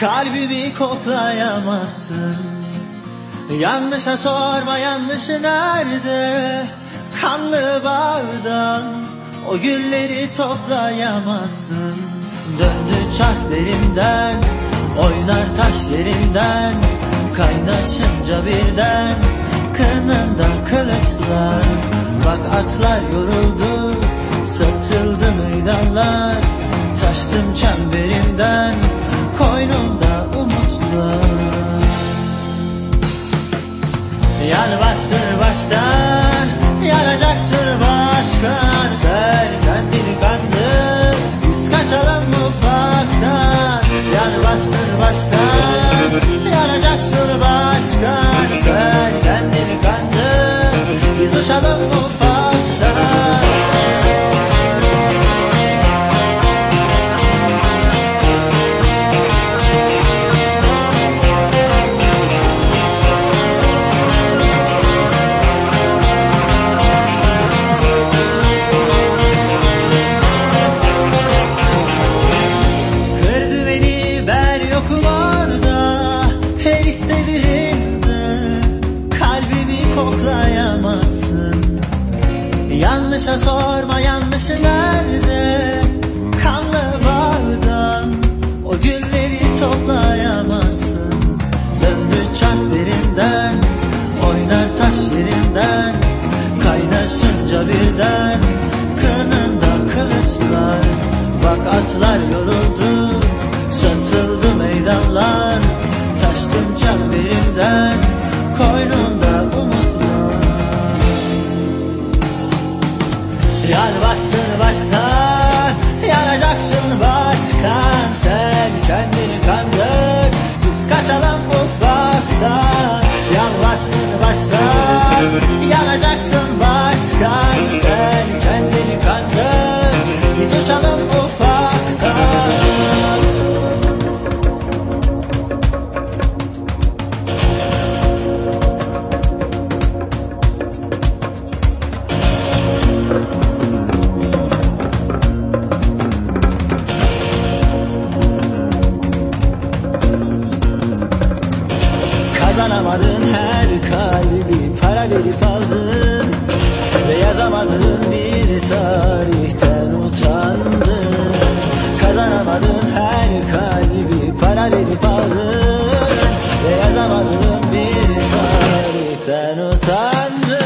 Kalbimi koklayamazsın. Yanlışa sorma yanlışı nerede? Kanlı bağdan O gülleri toplayamazsın. Döndü çark derimden Oynar taş yerimden Kaynaşınca birden Kınında kılıçlar. Bak atlar yoruldu Satıldı meydanlar Taştım çemberimden Koynumda umutlar. Yan bastır baştan İstediğimde Kalbimi koklayamazsın. Yanlışa sorma yanlışı nerede? Kanlı bağdan O gülleri toplayamazsın. Döndü çak derinden Oynar taş yerimden Kaynaşınca birden Kınında kılıçlar. Bak atlar yoruldu hayalleri kaldın Ve yazamadığın bir tarihten utandın. Kazanamadın her kalbi para verip Ve yazamadığın bir tarihten utandın.